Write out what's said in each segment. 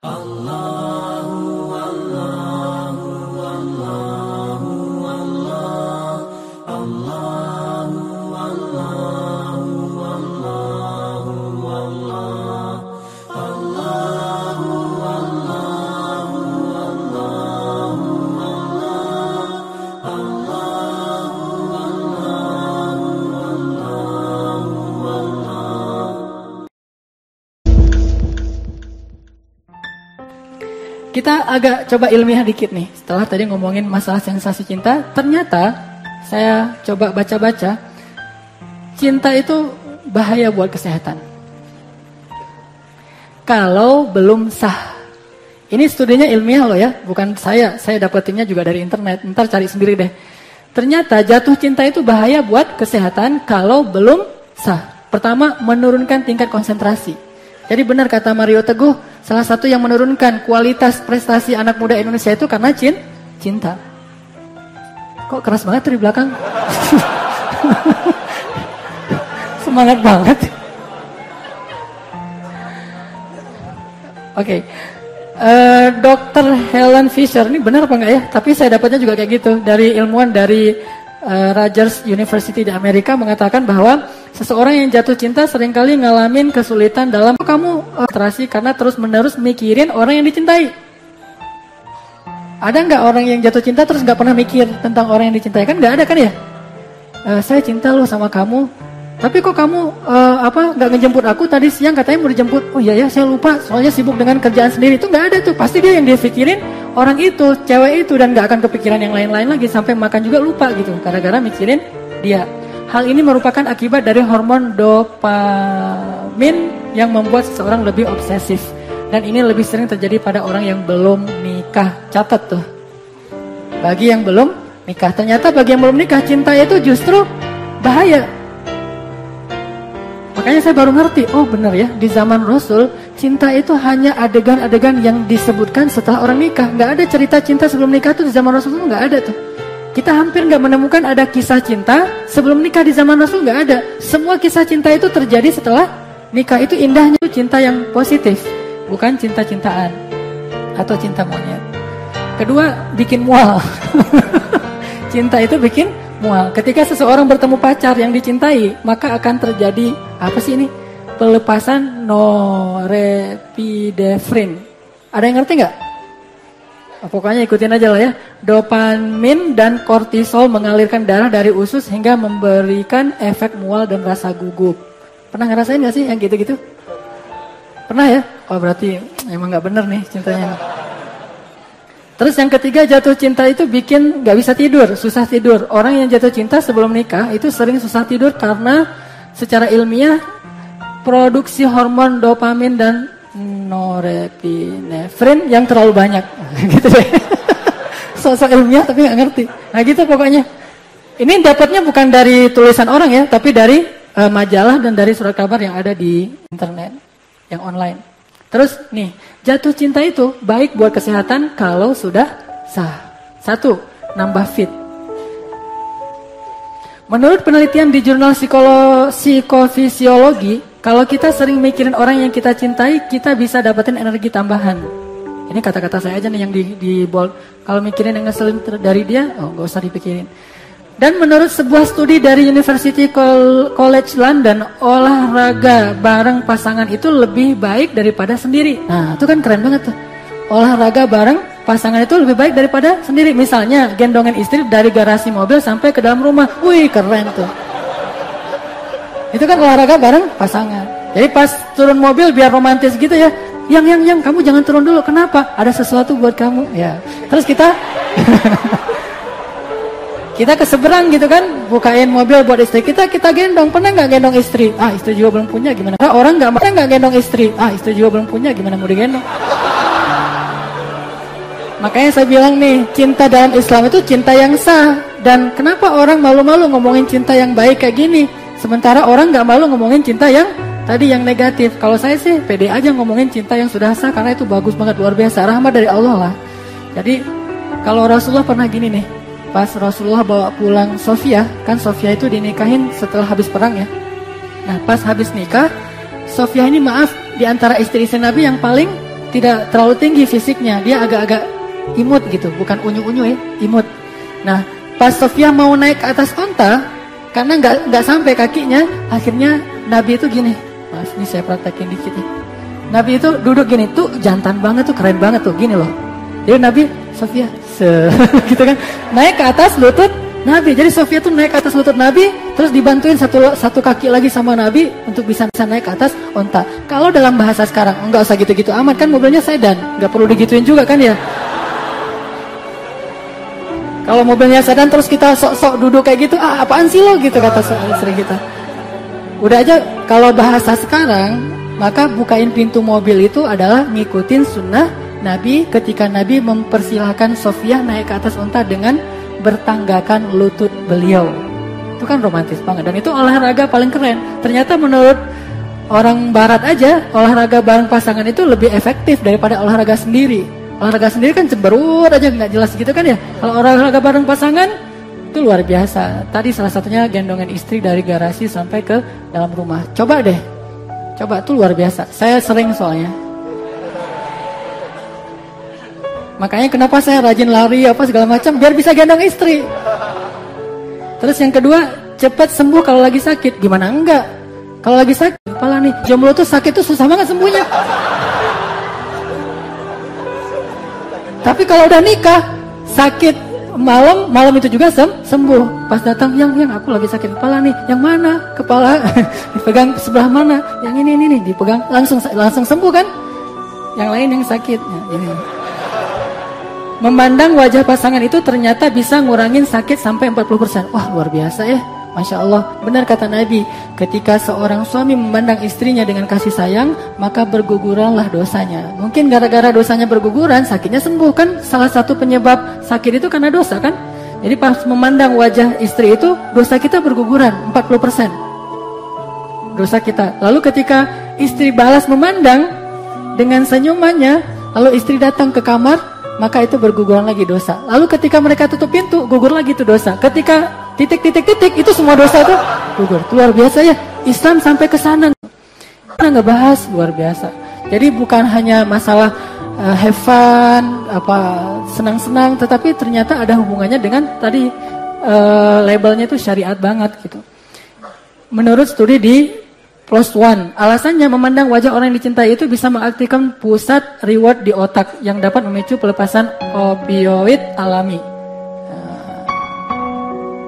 Allah. Kita agak coba ilmiah dikit nih. Setelah tadi ngomongin masalah sensasi cinta, ternyata saya coba baca-baca, cinta itu bahaya buat kesehatan. Kalau belum sah. Ini studinya ilmiah loh ya, bukan saya. Saya dapetinnya juga dari internet. Ntar cari sendiri deh. Ternyata jatuh cinta itu bahaya buat kesehatan kalau belum sah. Pertama, menurunkan tingkat konsentrasi. Jadi benar kata Mario Teguh, Salah satu yang menurunkan kualitas prestasi anak muda Indonesia itu karena cin, cinta. Kok keras banget di belakang? Semangat banget. Oke. Okay. Uh, Dr. Helen Fisher ini benar apa enggak ya? Tapi saya dapatnya juga kayak gitu dari ilmuwan dari uh, Rogers University di Amerika mengatakan bahwa seseorang yang jatuh cinta sering kali ngalamin kesulitan dalam kamu uh, terasi karena terus menerus mikirin orang yang dicintai. Ada nggak orang yang jatuh cinta terus nggak pernah mikir tentang orang yang dicintai kan nggak ada kan ya? Uh, saya cinta loh sama kamu, tapi kok kamu uh, apa nggak ngejemput aku? Tadi siang katanya mau dijemput? Oh iya ya saya lupa. Soalnya sibuk dengan kerjaan sendiri. Itu nggak ada tuh. Pasti dia yang dia pikirin orang itu, cewek itu. Dan gak akan kepikiran yang lain-lain lagi. Sampai makan juga lupa gitu. Gara-gara mikirin dia. Hal ini merupakan akibat dari hormon dopamin yang membuat seseorang lebih obsesif. Dan ini lebih sering terjadi pada orang yang belum nikah. Catat tuh. Bagi yang belum nikah, ternyata bagi yang belum nikah cinta itu justru bahaya Makanya saya baru ngerti, oh benar ya, di zaman Rasul, cinta itu hanya adegan-adegan yang disebutkan setelah orang nikah. Nggak ada cerita cinta sebelum nikah tuh di zaman Rasul tuh nggak ada tuh. Kita hampir nggak menemukan ada kisah cinta sebelum nikah di zaman Rasul nggak ada. Semua kisah cinta itu terjadi setelah nikah itu indahnya cinta yang positif, bukan cinta-cintaan atau cinta monyet. Kedua, bikin mual. cinta itu bikin mual. Ketika seseorang bertemu pacar yang dicintai, maka akan terjadi apa sih ini? Pelepasan norepinefrin. Ada yang ngerti nggak? Pokoknya ikutin aja lah ya. Dopamin dan kortisol mengalirkan darah dari usus hingga memberikan efek mual dan rasa gugup. Pernah ngerasain nggak sih yang gitu-gitu? Pernah ya? Oh berarti emang nggak bener nih cintanya. Terus yang ketiga jatuh cinta itu bikin gak bisa tidur, susah tidur. Orang yang jatuh cinta sebelum nikah itu sering susah tidur karena secara ilmiah produksi hormon dopamin dan norepinefrin yang terlalu banyak. gitu deh. Sosok ilmiah tapi gak ngerti. Nah gitu pokoknya. Ini dapatnya bukan dari tulisan orang ya, tapi dari uh, majalah dan dari surat kabar yang ada di internet, yang online. Terus nih, jatuh cinta itu baik buat kesehatan kalau sudah sah. Satu, nambah fit. Menurut penelitian di jurnal psikolo psikofisiologi, kalau kita sering mikirin orang yang kita cintai, kita bisa dapetin energi tambahan. Ini kata-kata saya aja nih yang di, di bold. Kalau mikirin yang ngeselin dari dia, oh gak usah dipikirin. Dan menurut sebuah studi dari University College London, olahraga bareng pasangan itu lebih baik daripada sendiri. Nah, itu kan keren banget tuh. Olahraga bareng pasangan itu lebih baik daripada sendiri. Misalnya, gendongin istri dari garasi mobil sampai ke dalam rumah. Wih, keren tuh. Itu kan olahraga bareng pasangan. Jadi pas turun mobil biar romantis gitu ya. Yang, yang, yang, kamu jangan turun dulu. Kenapa? Ada sesuatu buat kamu. Ya. Terus kita Kita ke seberang gitu kan, bukain mobil buat istri kita, kita gendong. Pernah nggak gendong istri? Ah istri juga belum punya, gimana? Nah, orang nggak pernah nggak gendong istri? Ah istri juga belum punya, gimana mau digendong? Makanya saya bilang nih, cinta dalam Islam itu cinta yang sah. Dan kenapa orang malu-malu ngomongin cinta yang baik kayak gini? Sementara orang nggak malu ngomongin cinta yang tadi yang negatif. Kalau saya sih pede aja ngomongin cinta yang sudah sah karena itu bagus banget luar biasa rahmat dari Allah lah. Jadi kalau Rasulullah pernah gini nih, pas Rasulullah bawa pulang Sofia, kan Sofia itu dinikahin setelah habis perang ya. Nah pas habis nikah, Sofia ini maaf di antara istri-istri Nabi yang paling tidak terlalu tinggi fisiknya, dia agak-agak imut gitu, bukan unyu-unyu ya, imut. Nah, pas Sofia mau naik ke atas onta, karena nggak nggak sampai kakinya, akhirnya Nabi itu gini, mas ini saya praktekin dikit ya. Nabi itu duduk gini, tuh jantan banget tuh, keren banget tuh, gini loh. Jadi Nabi, Sofia, gitu kan, naik ke atas lutut Nabi. Jadi Sofia tuh naik ke atas lutut Nabi, terus dibantuin satu satu kaki lagi sama Nabi untuk bisa bisa naik ke atas onta. Kalau dalam bahasa sekarang, enggak usah gitu-gitu amat kan mobilnya sedan, nggak perlu digituin juga kan ya. Kalau mobilnya sedan terus kita sok-sok duduk kayak gitu, ah apaan sih lo gitu kata istri kita. Udah aja kalau bahasa sekarang, maka bukain pintu mobil itu adalah ngikutin sunnah Nabi ketika Nabi mempersilahkan Sofia naik ke atas unta dengan bertanggakan lutut beliau. Itu kan romantis banget dan itu olahraga paling keren. Ternyata menurut orang barat aja olahraga bareng pasangan itu lebih efektif daripada olahraga sendiri olahraga sendiri kan cemberut aja nggak jelas gitu kan ya. Kalau olahraga bareng pasangan itu luar biasa. Tadi salah satunya gendongan istri dari garasi sampai ke dalam rumah. Coba deh. Coba tuh luar biasa. Saya sering soalnya. Makanya kenapa saya rajin lari apa segala macam biar bisa gendong istri. Terus yang kedua, cepat sembuh kalau lagi sakit. Gimana enggak? Kalau lagi sakit, kepala nih, jomblo tuh sakit tuh susah banget sembuhnya. Tapi kalau udah nikah, sakit malam, malam itu juga sem sembuh. Pas datang, yang yang aku lagi sakit kepala nih. Yang mana? Kepala dipegang sebelah mana? Yang ini ini nih dipegang langsung langsung sembuh kan? Yang lain yang sakit. Ya, ini. Memandang wajah pasangan itu ternyata bisa ngurangin sakit sampai 40%. Wah, luar biasa ya. Masya Allah, benar kata Nabi, ketika seorang suami memandang istrinya dengan kasih sayang, maka berguguranlah dosanya. Mungkin gara-gara dosanya berguguran, sakitnya sembuh kan? Salah satu penyebab sakit itu karena dosa kan? Jadi pas memandang wajah istri itu, dosa kita berguguran 40%. Dosa kita. Lalu ketika istri balas memandang dengan senyumannya, lalu istri datang ke kamar, maka itu berguguran lagi dosa. Lalu ketika mereka tutup pintu, gugur lagi itu dosa. Ketika titik titik titik itu semua dosa itu gugur. Luar biasa ya. Islam sampai ke sana. Kita ngebahas luar biasa. Jadi bukan hanya masalah uh, have fun, apa senang-senang, tetapi ternyata ada hubungannya dengan tadi uh, labelnya itu syariat banget gitu. Menurut studi di Plus One, alasannya memandang wajah orang yang dicintai itu bisa mengaktifkan pusat reward di otak yang dapat memicu pelepasan opioid alami.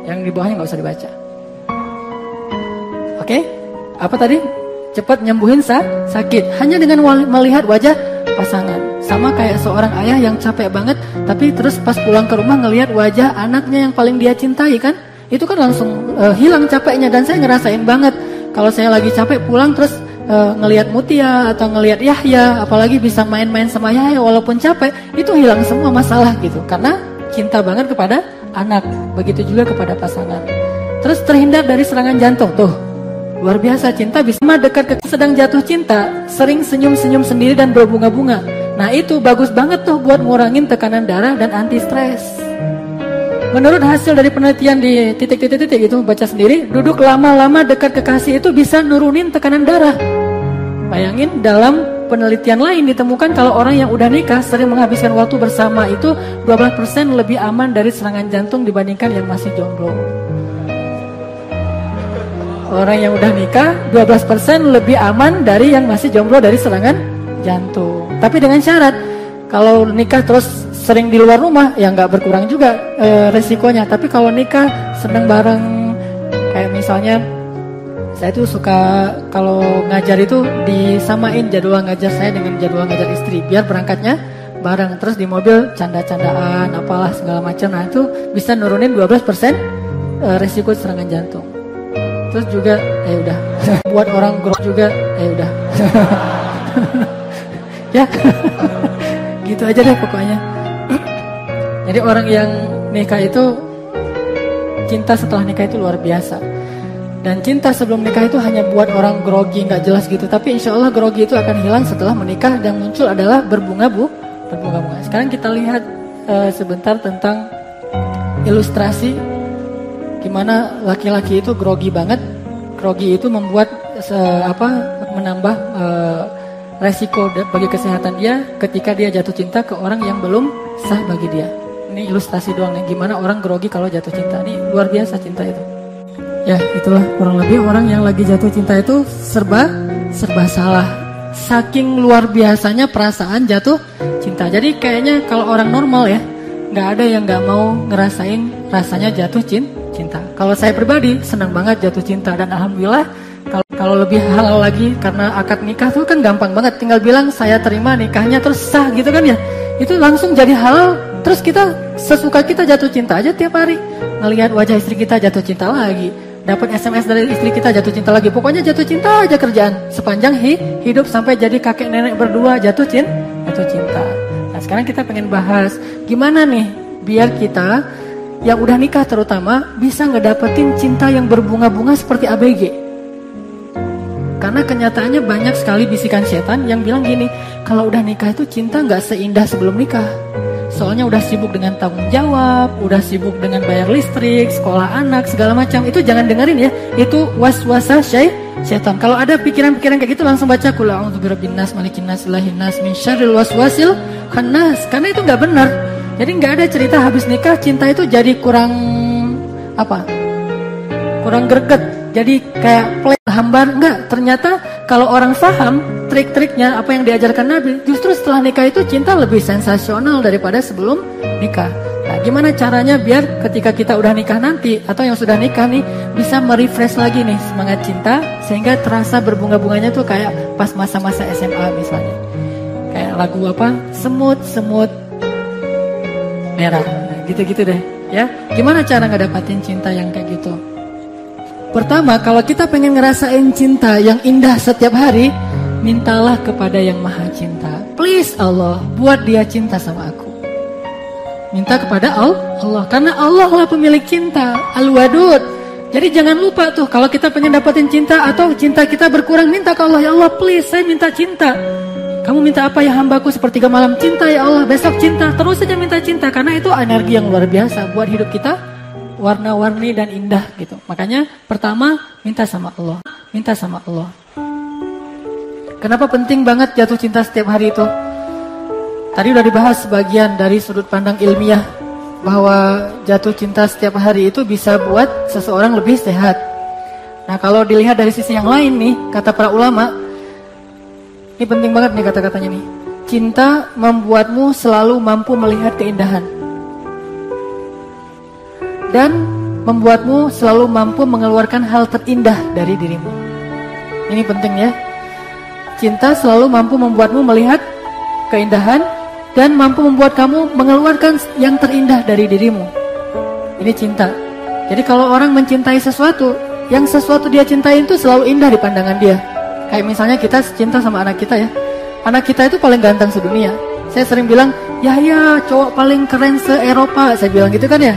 Yang di bawahnya nggak usah dibaca. Oke? Okay? Apa tadi? Cepat nyembuhin sa sakit. Hanya dengan melihat wajah pasangan. Sama kayak seorang ayah yang capek banget, tapi terus pas pulang ke rumah ngelihat wajah anaknya yang paling dia cintai kan? Itu kan langsung uh, hilang capeknya dan saya ngerasain banget. Kalau saya lagi capek pulang terus uh, ngelihat Mutia atau ngelihat Yahya, apalagi bisa main-main sama Yahya walaupun capek, itu hilang semua masalah gitu. Karena cinta banget kepada anak, begitu juga kepada pasangan. Terus terhindar dari serangan jantung tuh. Luar biasa cinta bisa dekat ke sedang jatuh cinta, sering senyum-senyum sendiri dan berbunga-bunga. Nah itu bagus banget tuh buat ngurangin tekanan darah dan anti stres. Menurut hasil dari penelitian di titik-titik-titik itu baca sendiri, duduk lama-lama dekat kekasih itu bisa nurunin tekanan darah. Bayangin dalam penelitian lain ditemukan kalau orang yang udah nikah sering menghabiskan waktu bersama itu 12% lebih aman dari serangan jantung dibandingkan yang masih jomblo. Orang yang udah nikah 12% lebih aman dari yang masih jomblo dari serangan jantung. Tapi dengan syarat kalau nikah terus sering di luar rumah ya nggak berkurang juga e, resikonya. Tapi kalau nikah seneng bareng. Kayak misalnya saya tuh suka kalau ngajar itu disamain jadwal ngajar saya dengan jadwal ngajar istri biar berangkatnya bareng. Terus di mobil canda-candaan apalah segala macam. Nah itu bisa nurunin 12% eh, resiko serangan jantung. Terus juga eh udah. Buat orang grok juga eh udah. Ya. Gitu aja deh pokoknya jadi orang yang nikah itu cinta setelah nikah itu luar biasa dan cinta sebelum nikah itu hanya buat orang grogi nggak jelas gitu. Tapi insya Allah grogi itu akan hilang setelah menikah dan muncul adalah berbunga bu, berbunga-bunga. Sekarang kita lihat uh, sebentar tentang ilustrasi gimana laki-laki itu grogi banget. Grogi itu membuat uh, apa menambah uh, resiko bagi kesehatan dia ketika dia jatuh cinta ke orang yang belum sah bagi dia. Ini ilustrasi doang nih, gimana orang grogi kalau jatuh cinta. Ini luar biasa cinta itu. Ya, itulah kurang lebih orang yang lagi jatuh cinta itu serba serba salah. Saking luar biasanya perasaan jatuh cinta. Jadi kayaknya kalau orang normal ya, nggak ada yang nggak mau ngerasain rasanya jatuh cinta. Kalau saya pribadi senang banget jatuh cinta dan alhamdulillah kalau kalau lebih halal lagi karena akad nikah tuh kan gampang banget tinggal bilang saya terima nikahnya terus sah gitu kan ya. Itu langsung jadi halal terus kita sesuka kita jatuh cinta aja tiap hari. Ngelihat wajah istri kita jatuh cinta lagi. Dapat SMS dari istri kita jatuh cinta lagi. Pokoknya jatuh cinta aja kerjaan. Sepanjang hi, hidup sampai jadi kakek nenek berdua jatuh cinta, jatuh cinta. Nah, sekarang kita pengen bahas gimana nih biar kita yang udah nikah terutama bisa ngedapetin cinta yang berbunga-bunga seperti ABG. Karena kenyataannya banyak sekali bisikan setan yang bilang gini, kalau udah nikah itu cinta nggak seindah sebelum nikah. Soalnya udah sibuk dengan tanggung jawab, udah sibuk dengan bayar listrik, sekolah anak, segala macam. Itu jangan dengerin ya. Itu was-wasa setan. Kalau ada pikiran-pikiran kayak gitu langsung baca kul a'udzu birabbin nas malikin nas ilahin nas min syarril waswasil khannas. Karena itu nggak benar. Jadi nggak ada cerita habis nikah cinta itu jadi kurang apa? Kurang greget jadi kayak play hambar? Enggak ternyata kalau orang paham trik-triknya apa yang diajarkan Nabi justru setelah nikah itu cinta lebih sensasional daripada sebelum nikah. Nah gimana caranya biar ketika kita udah nikah nanti atau yang sudah nikah nih bisa merefresh lagi nih semangat cinta sehingga terasa berbunga-bunganya tuh kayak pas masa-masa SMA misalnya. Kayak lagu apa? Semut-semut merah. Nah, gitu-gitu deh ya. Gimana cara ngedapatin cinta yang kayak gitu Pertama, kalau kita pengen ngerasain cinta yang indah setiap hari, mintalah kepada yang maha cinta. Please Allah, buat dia cinta sama aku. Minta kepada Allah, karena Allah lah pemilik cinta, Al-Wadud. Jadi jangan lupa tuh, kalau kita pengen dapetin cinta atau cinta kita berkurang, minta ke Allah, ya Allah please, saya minta cinta. Kamu minta apa ya hambaku sepertiga malam cinta ya Allah, besok cinta, terus saja minta cinta. Karena itu energi yang luar biasa buat hidup kita warna-warni dan indah gitu. Makanya pertama minta sama Allah, minta sama Allah. Kenapa penting banget jatuh cinta setiap hari itu? Tadi udah dibahas sebagian dari sudut pandang ilmiah bahwa jatuh cinta setiap hari itu bisa buat seseorang lebih sehat. Nah kalau dilihat dari sisi yang lain nih, kata para ulama, ini penting banget nih kata-katanya nih. Cinta membuatmu selalu mampu melihat keindahan dan membuatmu selalu mampu mengeluarkan hal terindah dari dirimu. Ini penting ya. Cinta selalu mampu membuatmu melihat keindahan dan mampu membuat kamu mengeluarkan yang terindah dari dirimu. Ini cinta. Jadi kalau orang mencintai sesuatu, yang sesuatu dia cintai itu selalu indah di pandangan dia. Kayak misalnya kita cinta sama anak kita ya. Anak kita itu paling ganteng sedunia. Saya sering bilang, ya ya cowok paling keren se-Eropa. Saya bilang gitu kan ya.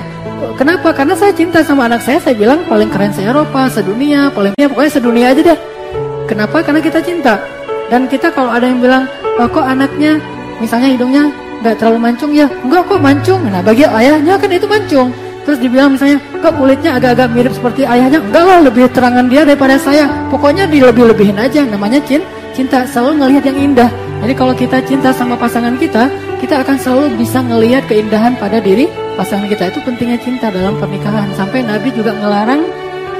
Kenapa? Karena saya cinta sama anak saya, saya bilang paling keren se-Eropa, sedunia, paling ya pokoknya sedunia aja deh. Kenapa? Karena kita cinta. Dan kita kalau ada yang bilang, oh, kok anaknya, misalnya hidungnya nggak terlalu mancung ya, enggak kok mancung. Nah bagi ayahnya kan itu mancung. Terus dibilang misalnya, kok kulitnya agak-agak mirip seperti ayahnya, enggak lah lebih terangan dia daripada saya. Pokoknya dilebih-lebihin aja, namanya cinta. Cinta selalu ngelihat yang indah. Jadi kalau kita cinta sama pasangan kita, kita akan selalu bisa ngelihat keindahan pada diri pasangan kita itu pentingnya cinta dalam pernikahan sampai Nabi juga ngelarang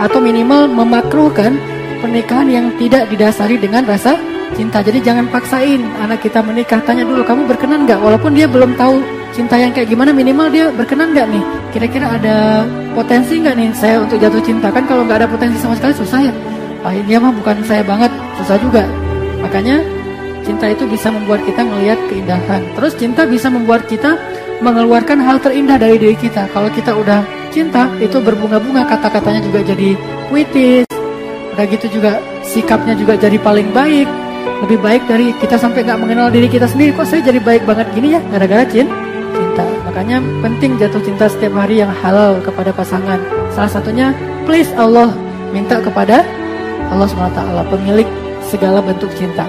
atau minimal memakruhkan pernikahan yang tidak didasari dengan rasa cinta. Jadi jangan paksain anak kita menikah. Tanya dulu kamu berkenan nggak? Walaupun dia belum tahu cinta yang kayak gimana, minimal dia berkenan nggak nih? Kira-kira ada potensi nggak nih saya untuk jatuh cinta? Kan kalau nggak ada potensi sama sekali susah ya. Dia mah bukan saya banget, susah juga. Makanya cinta itu bisa membuat kita melihat keindahan. Terus cinta bisa membuat kita mengeluarkan hal terindah dari diri kita. Kalau kita udah cinta, itu berbunga-bunga, kata-katanya juga jadi puitis. Udah gitu juga sikapnya juga jadi paling baik. Lebih baik dari kita sampai nggak mengenal diri kita sendiri. Kok saya jadi baik banget gini ya? Gara-gara cinta. Makanya penting jatuh cinta setiap hari yang halal kepada pasangan. Salah satunya, please Allah minta kepada Allah SWT, pemilik segala bentuk cinta.